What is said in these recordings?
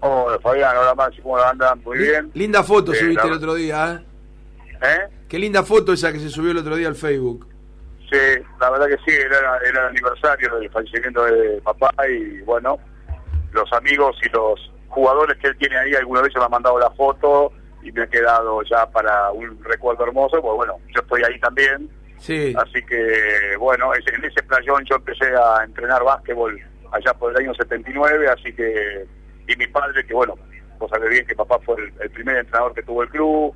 Hola Fabián, hola Maxi, ¿cómo andan? Muy bien. Linda foto Eh, subiste la- el otro día, ¿eh? ¿Eh? Qué linda foto esa que se subió el otro día al Facebook. Sí, la verdad que sí, era, era el aniversario del fallecimiento de papá y bueno, los amigos y los jugadores que él tiene ahí, alguna vez me han mandado la foto y me ha quedado ya para un recuerdo hermoso, pues bueno, yo estoy ahí también, Sí. así que bueno, en ese playón yo empecé a entrenar básquetbol allá por el año 79, así que, y mi padre, que bueno, vos sabés bien que papá fue el, primer entrenador que tuvo el club,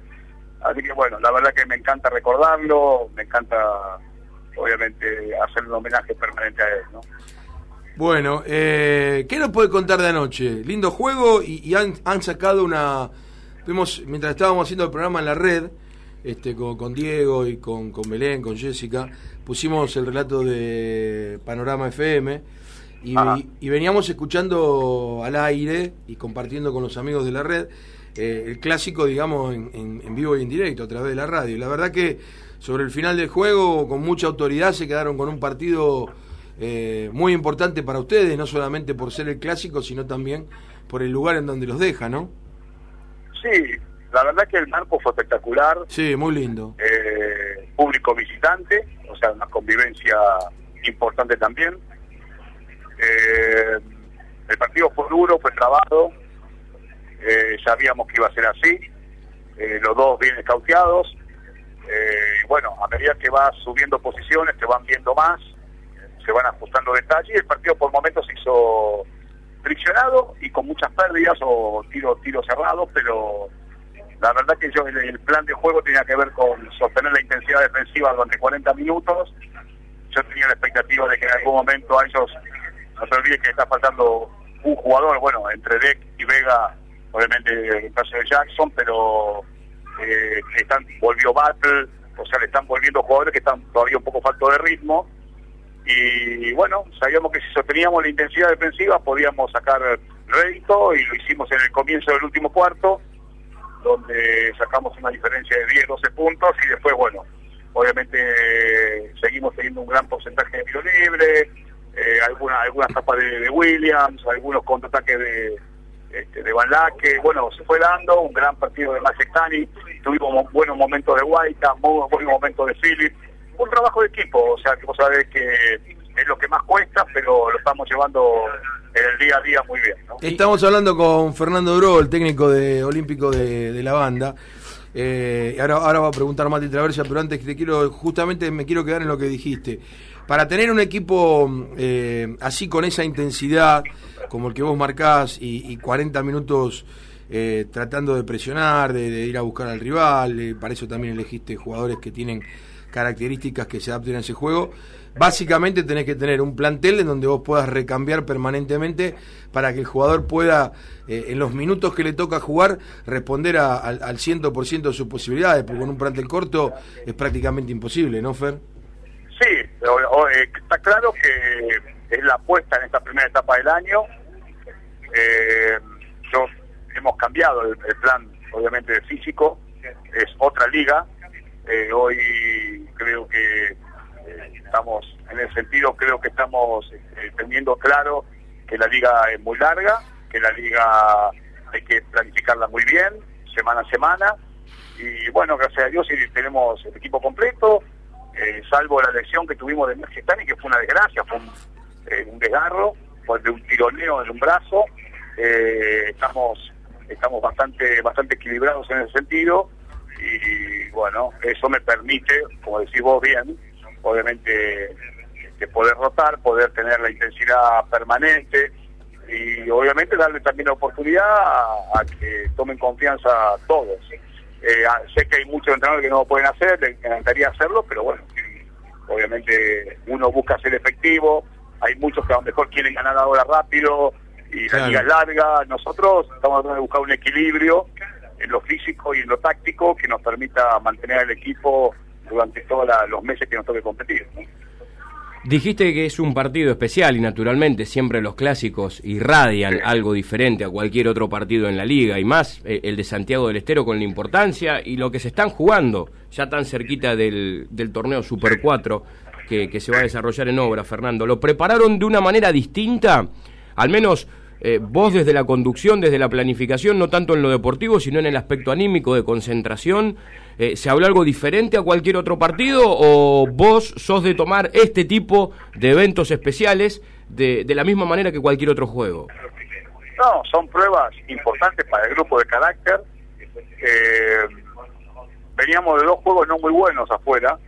así que bueno, la verdad que me encanta recordarlo, me encanta obviamente hacer un homenaje permanente a él, ¿no? Bueno, eh, ¿qué nos puede contar de anoche? Lindo juego y, han sacado una... Vimos, mientras estábamos haciendo el programa en la red, este, con, con Diego y con, con Belén, con Jessica, pusimos el relato de Panorama FM y, veníamos escuchando al aire y compartiendo con los amigos de la red eh, el clásico, digamos, en, en- en vivo y en directo a través de la radio. Y la verdad que sobre el final del juego, con mucha autoridad, se quedaron con un partido eh, muy importante para ustedes, no solamente por ser el clásico, sino también por el lugar en donde los deja, ¿no? Sí, la verdad que el marco fue espectacular, Sí, muy lindo. eh, público visitante, o sea, una convivencia importante también. Eh, el partido fue duro, fue trabado, eh, sabíamos que iba a ser así, eh, los dos bien escauteados. Eh, bueno, a medida que vas subiendo posiciones, te van viendo más, se van ajustando detalles el partido por momentos se hizo friccionado y con muchas pérdidas o tiro tiro cerrado, pero la verdad que yo el plan de juego tenía que ver con sostener la intensidad defensiva durante 40 minutos. Yo tenía la expectativa de que en algún momento a ellos, no se olvide que está faltando un jugador, bueno, entre Deck y Vega, obviamente el caso de Jackson, pero eh, están, volvió Battle, o sea, le están volviendo jugadores que están todavía un poco falto de ritmo. Y bueno, sabíamos que si sosteníamos la intensidad defensiva podíamos sacar rédito y lo hicimos en el comienzo del último cuarto donde sacamos una diferencia de 10, 12 puntos y después, bueno, obviamente seguimos teniendo un gran porcentaje de tiro libre, eh, alguna, algunas tapas de, Williams, algunos contraataques de, este, de Van Laque, bueno, se fue dando un gran partido de Macetani, tuvimos mo- buenos momentos de Guaita, buenos momentos de Philip, un trabajo de equipo, o sea, que vos sabés que es lo que más cuesta, pero lo estamos llevando en el día a día muy bien. Estamos hablando con Fernando Duro, el técnico de olímpico de la banda. Eh, ahora, ahora va a preguntar Mati Traversa, pero antes te quiero, justamente me quiero quedar en lo que dijiste. Para tener un equipo eh, así con esa intensidad, como el que vos marcás, y, y 40 minutos eh, tratando de presionar, de, de ir a buscar al rival, eh, para eso también elegiste jugadores que tienen características que se adapten a ese juego. Básicamente tenés que tener un plantel en donde vos puedas recambiar permanentemente para que el jugador pueda, eh, en los minutos que le toca jugar, responder a- al, al 100% de sus posibilidades, porque con un plantel corto es prácticamente imposible, ¿no, Fer? Sí, o- eh, está claro que es la apuesta en esta primera etapa del año. Eh, hemos cambiado el, el plan, obviamente, de físico. Es otra liga. Eh, hoy creo que estamos, en ese sentido, creo que estamos eh, teniendo claro que la liga es muy larga, que la liga hay que planificarla muy bien, semana a semana. Y bueno, gracias a Dios tenemos el equipo completo, eh, salvo la lesión que tuvimos de Mergestani, que fue una desgracia, fue un, eh, un desgarro, fue de un tironeo en un brazo. Eh, estamos estamos bastante bastante equilibrados en ese sentido y bueno, eso me permite, como decís vos bien, obviamente este, poder rotar, poder tener la intensidad permanente y obviamente darle también la oportunidad a, a que tomen confianza todos. Eh, sé que hay muchos entrenadores que no lo pueden hacer, les encantaría hacerlo, pero bueno, obviamente uno busca ser efectivo, hay muchos que a lo mejor quieren ganar ahora rápido y Claro. la liga es larga, nosotros estamos tratando de buscar un equilibrio en lo físico y en lo táctico que nos permita mantener el equipo durante todos los meses que nos toque competir. ¿no? Dijiste que es un partido especial y naturalmente siempre los clásicos irradian Sí. algo diferente a cualquier otro partido en la liga y más eh, el de Santiago del Estero con la importancia y lo que se están jugando ya tan cerquita del, del torneo Super 4 que, que se va a desarrollar en obra, Fernando. ¿Lo prepararon de una manera distinta? Al menos eh, vos desde la conducción, desde la planificación, no tanto en lo deportivo, sino en el aspecto anímico de concentración, eh, ¿se habló algo diferente a cualquier otro partido o vos sos de tomar este tipo de eventos especiales de, de la misma manera que cualquier otro juego? No, son pruebas importantes para el grupo de carácter. Eh, veníamos de dos juegos no muy buenos afuera,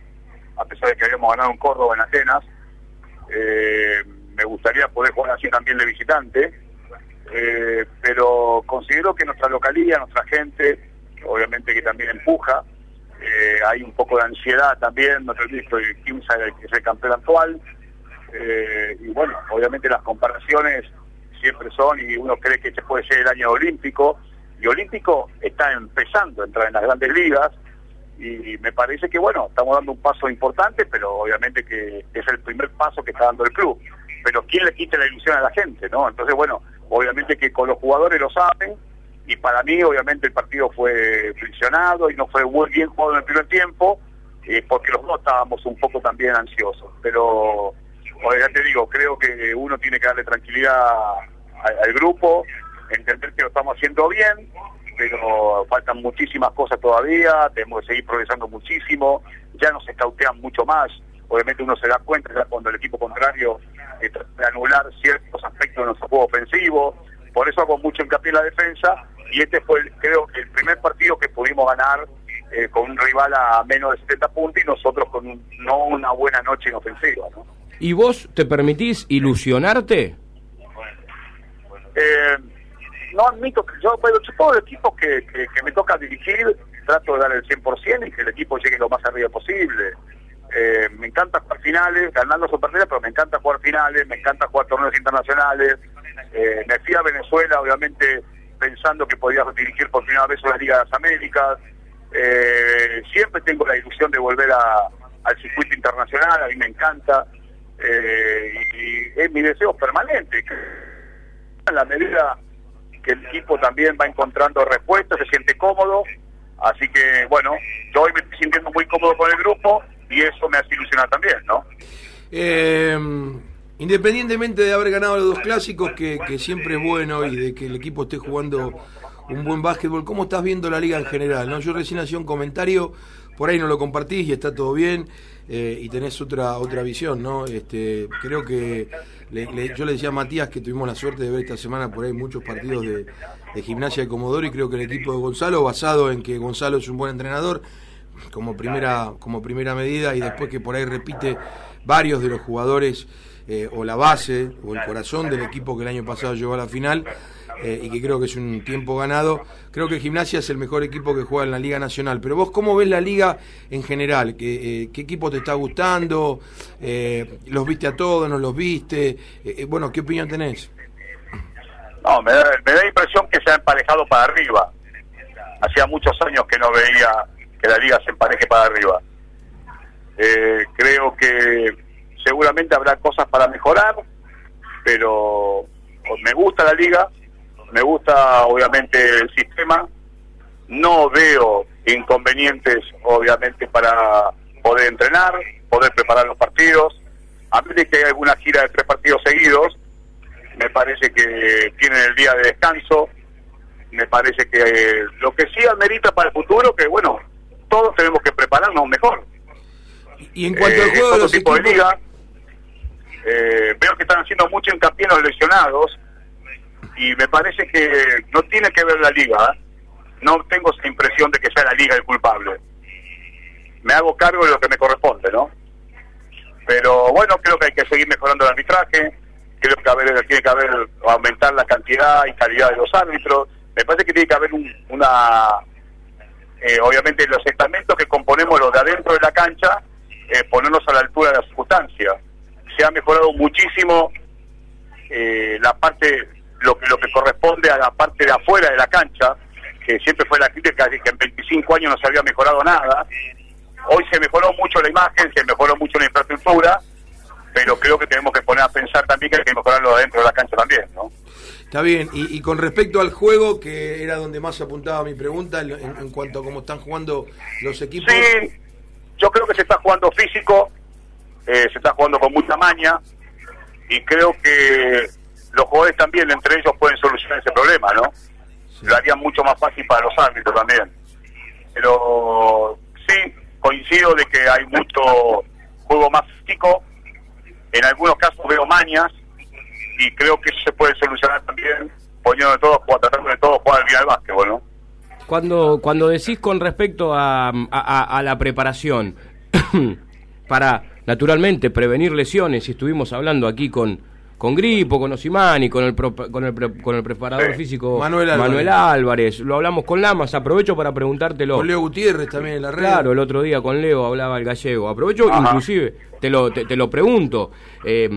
a pesar de que habíamos ganado en Córdoba, en Atenas. Eh, me gustaría poder jugar así también de visitante, eh, pero considero que nuestra localidad, nuestra gente, obviamente que también empuja, eh, hay un poco de ansiedad también, no te visto, Kimsa es el campeón actual, eh, y bueno, obviamente las comparaciones siempre son, y uno cree que este puede ser el año olímpico, y olímpico está empezando a entrar en las grandes ligas, y me parece que bueno, estamos dando un paso importante, pero obviamente que es el primer paso que está dando el club. Pero ¿quién le quita la ilusión a la gente, no? Entonces, bueno, obviamente que con los jugadores lo saben, y para mí obviamente el partido fue friccionado y no fue muy bien jugado en el primer tiempo, eh, porque los dos estábamos un poco también ansiosos. Pero, ya te digo, creo que uno tiene que darle tranquilidad al grupo, entender que lo estamos haciendo bien, pero faltan muchísimas cosas todavía, tenemos que seguir progresando muchísimo, ya nos escautean mucho más, obviamente uno se da cuenta cuando el equipo contrario eh, trata de anular ciertos aspectos de nuestro juego ofensivo, por eso hago mucho hincapié en la defensa, y este fue creo que el primer partido que pudimos ganar eh, con un rival a menos de 70 puntos y nosotros con no una buena noche en ofensiva. ¿no? ¿Y vos te permitís ilusionarte? Eh, no admito que yo, bueno, todos los equipos que, que, me toca dirigir, trato de dar el 100% y que el equipo llegue lo más arriba posible. Eh, me encanta jugar finales, ganando su partida, pero me encanta jugar finales, me encanta jugar torneos internacionales. Eh, me fui a Venezuela, obviamente, pensando que podía dirigir por primera vez una Liga de las Américas. Eh, siempre tengo la ilusión de volver al circuito internacional, a mí me encanta. y, es mi deseo permanente. En la medida que el equipo también va encontrando respuestas, se siente cómodo. Así que, bueno, yo hoy me estoy sintiendo muy cómodo con el grupo y eso me hace ilusionar también, ¿no? Eh, independientemente de haber ganado los dos clásicos, que, siempre es bueno, y de que el equipo esté jugando un buen básquetbol, ¿cómo estás viendo la liga en general? ¿no? Yo recién hacía un comentario, por ahí no lo compartís y está todo bien. Eh, y tenés otra otra visión, ¿no? Este, creo que yo le decía a Matías que tuvimos la suerte de ver esta semana por ahí muchos partidos de, gimnasia de Comodoro y creo que el equipo de Gonzalo, basado en que Gonzalo es un buen entrenador, como primera, como primera medida, y después que por ahí repite varios de los jugadores eh, o la base o el corazón del equipo que el año pasado llegó a la final, eh, y que creo que es un tiempo ganado. Creo que Gimnasia es el mejor equipo que juega en la Liga Nacional. Pero vos, ¿cómo ves la Liga en general? ¿Qué, eh, qué equipo te está gustando? Eh, ¿Los viste a todos? ¿No los viste? bueno, ¿qué opinión tenés? No, me da, me da impresión que se ha emparejado para arriba. Hacía muchos años que no veía que la Liga se empareje para arriba. creo que seguramente habrá cosas para mejorar, pero me gusta la liga, me gusta obviamente el sistema, no veo inconvenientes obviamente para poder entrenar, poder preparar los partidos, a menos que hay alguna gira de tres partidos seguidos, me parece que tienen el día de descanso, me parece que lo que sí amerita para el futuro, que bueno, todos tenemos que prepararnos mejor. Y en cuanto al eh, juego de los equipos... de liga, eh, veo que están haciendo mucho hincapié en los lesionados, y me parece que no tiene que ver la liga. ¿eh? No tengo esa impresión de que sea la liga el culpable. Me hago cargo de lo que me corresponde, ¿no? Pero bueno, creo que hay que seguir mejorando el arbitraje. Creo que haber, tiene que haber aumentar la cantidad y calidad de los árbitros. Me parece que tiene que haber una, eh, obviamente los estamentos que componemos los de adentro de la cancha, eh, ponernos a la altura de la circunstancia. Se ha mejorado muchísimo eh, la parte lo que, lo que corresponde a la parte de afuera de la cancha, que siempre fue la crítica que en 25 años no se había mejorado nada. Hoy se mejoró mucho la imagen, se mejoró mucho la infraestructura, pero creo que tenemos que poner a pensar también que hay que mejorarlo dentro de la cancha también, ¿no? Está bien, y, con respecto al juego, que era donde más apuntaba mi pregunta, en, cuanto a cómo están jugando los equipos. Sí, yo creo que se está jugando físico, eh, se está jugando con mucha maña, y creo que los jugadores también entre ellos pueden solucionar ese problema, ¿no? Lo harían mucho más fácil para los árbitros también. Pero sí, coincido de que hay mucho juego más físico, en algunos casos veo mañas, y creo que eso se puede solucionar también poniendo de todos, tratando de todos jugar bien al básquetbol, ¿no? Cuando, cuando decís con respecto a, a, a la preparación, para naturalmente prevenir lesiones, y estuvimos hablando aquí con, con Gripo, con Osimani, con el, con el, con el preparador físico Manuel Álvarez. Lo hablamos con Lamas, aprovecho para preguntártelo. Con Leo Gutiérrez también en la red. Claro, el otro día con Leo hablaba el gallego. Aprovecho, inclusive, te lo, te, lo pregunto. Eh,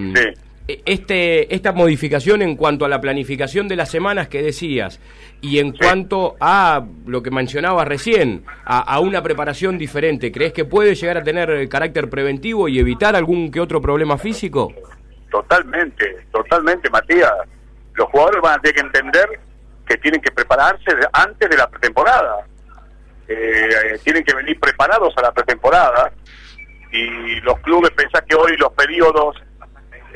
este, esta modificación en cuanto a la planificación de las semanas que decías y en cuanto a lo que mencionaba recién, a, una preparación diferente, ¿crees que puede llegar a tener carácter preventivo y evitar algún que otro problema físico? Totalmente, totalmente, Matías. Los jugadores van a tener que entender que tienen que prepararse antes de la pretemporada. Eh, tienen que venir preparados a la pretemporada y los clubes pensar que hoy los periodos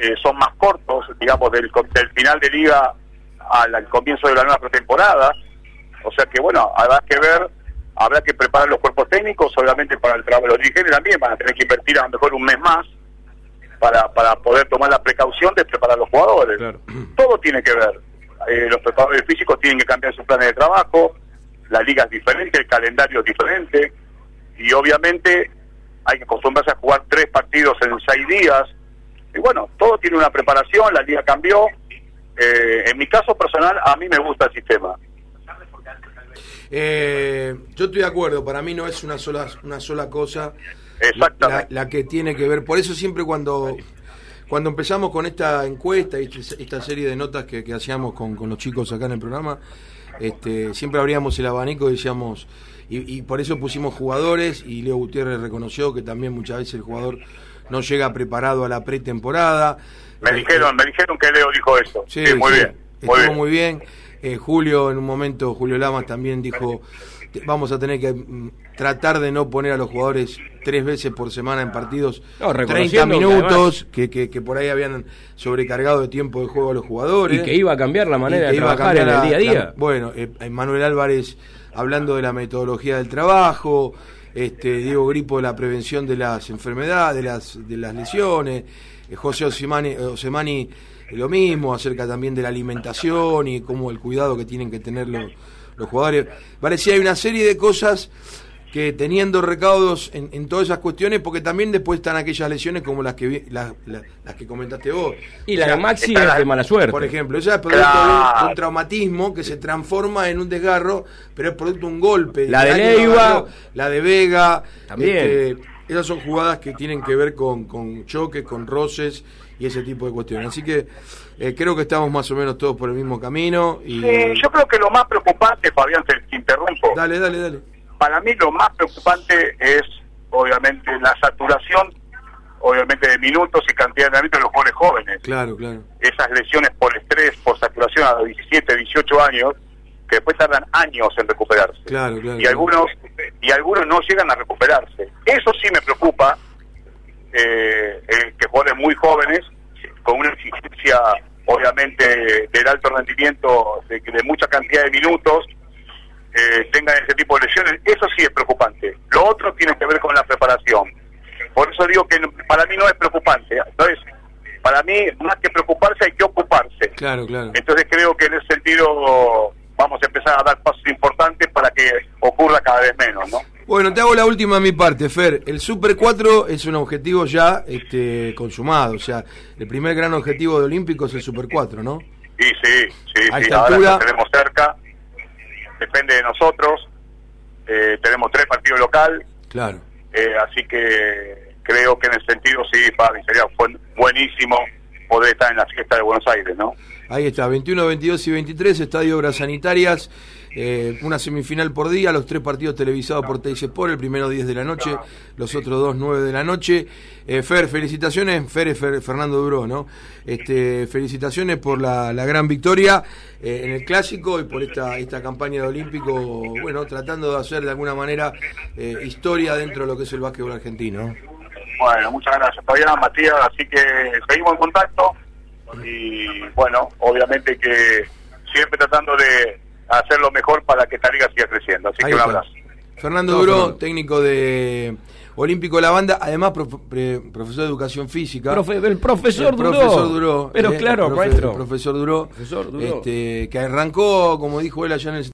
eh, son más cortos, digamos, del, del final de liga al, comienzo de la nueva pretemporada. O sea que, bueno, habrá que ver, habrá que preparar los cuerpos técnicos, obviamente para el trabajo. Los dirigentes también van a tener que invertir a lo mejor un mes más para, para poder tomar la precaución de preparar a los jugadores. Todo tiene que ver. Eh, los preparadores físicos tienen que cambiar sus planes de trabajo, la liga es diferente, el calendario es diferente, y obviamente hay que acostumbrarse a jugar tres partidos en seis días, y bueno, todo tiene una preparación, la liga cambió. Eh, en mi caso personal, a mí me gusta el sistema. Eh, yo estoy de acuerdo, para mí no es una sola, una sola cosa Exactamente. La, que tiene que ver. Por eso siempre cuando, cuando empezamos con esta encuesta y este, esta serie de notas que, hacíamos con, con, los chicos acá en el programa, este, siempre abríamos el abanico y decíamos, y, y por eso pusimos jugadores y Leo Gutiérrez reconoció que también muchas veces el jugador no llega preparado a la pretemporada. Me dijeron, me dijeron que Leo dijo eso. Sí, muy bien. Estuvo muy bien. Eh, Julio, en un momento, Julio Lamas también dijo, vamos a tener que mm, tratar de no poner a los jugadores tres veces por semana en partidos 30 minutos, que, que, por ahí habían sobrecargado de tiempo de juego a los jugadores. Y que iba a cambiar la manera de trabajar en el día a día. bueno, eh, Manuel Álvarez hablando de la metodología del trabajo, este, Diego Gripo de la prevención de las enfermedades, de las, de las lesiones, eh, José Osemani, Osemani lo mismo, acerca también de la alimentación y cómo el cuidado que tienen que tener los, los jugadores. Parecía hay una serie de cosas que teniendo recaudos en, todas esas cuestiones, porque también después están aquellas lesiones como las que las, las, que comentaste vos. Y la de Maxi es de mala suerte. Por ejemplo, esa es producto de, un, traumatismo que se transforma en un desgarro, pero es producto de un golpe. La de Leiva. La de Vega. También. Este, esas son jugadas que tienen que ver con, con choques, con roces y ese tipo de cuestiones. Así que eh, creo que estamos más o menos todos por el mismo camino. Y... yo creo que lo más preocupante, Fabián, te interrumpo. Dale, dale, dale para mí lo más preocupante es, obviamente, la saturación, obviamente, de minutos y cantidad de minutos de los jóvenes jóvenes. Claro, claro. Esas lesiones por estrés, por saturación a los 17, 18 años, que después tardan años en recuperarse. Claro, claro. Y algunos y algunos no llegan a recuperarse. Eso sí me preocupa, eh, que jóvenes muy jóvenes, con una exigencia, obviamente, del alto rendimiento, de, de mucha cantidad de minutos, eh, tengan ese tipo de lesiones, eso sí es preocupante. Lo otro tiene que ver con la preparación. Por eso digo que para mí no es preocupante. Entonces, para mí, más que preocuparse, hay que ocuparse. Claro, claro. Entonces creo que en ese sentido vamos a empezar a dar pasos importantes para que ocurra cada vez menos, ¿no? Bueno, te hago la última de mi parte, Fer. El Super 4 es un objetivo ya este, consumado, o sea, el primer gran objetivo de Olímpico es el Super 4, ¿no? Sí, sí, sí, sí. ahora tenemos cerca depende de nosotros. Eh, tenemos tres partidos local. Claro. Eh, así que creo que en el sentido sí, sería buenísimo poder estar en la fiesta de Buenos Aires, ¿no? Ahí está, 21, 22 y 23, Estadio Obras Sanitarias. Eh, una semifinal por día, los tres partidos televisados por Sport, el primero 10 de la noche, los otros dos 9 de la noche. Eh, Fer, felicitaciones, Fer es Fernando Duró, ¿no? Este, felicitaciones por la, gran victoria eh, en el clásico y por esta, esta campaña de Olímpico, bueno, tratando de hacer de alguna manera historia dentro de lo que es el básquetbol argentino. Bueno, muchas gracias, Fabián, Matías, así que seguimos en contacto y bueno, obviamente que siempre tratando de hacer lo mejor para que esta liga siga creciendo. Así Ahí que un abrazo. Fernando Duró, Fernando. técnico de Olímpico de la Banda, además prof- pre- profesor de educación física. Profe- el profesor El Duró. profesor Duró. Pero eh, claro, el profe- maestro. El profesor Duró. Profesor Duró. Este, que arrancó, como dijo él allá en el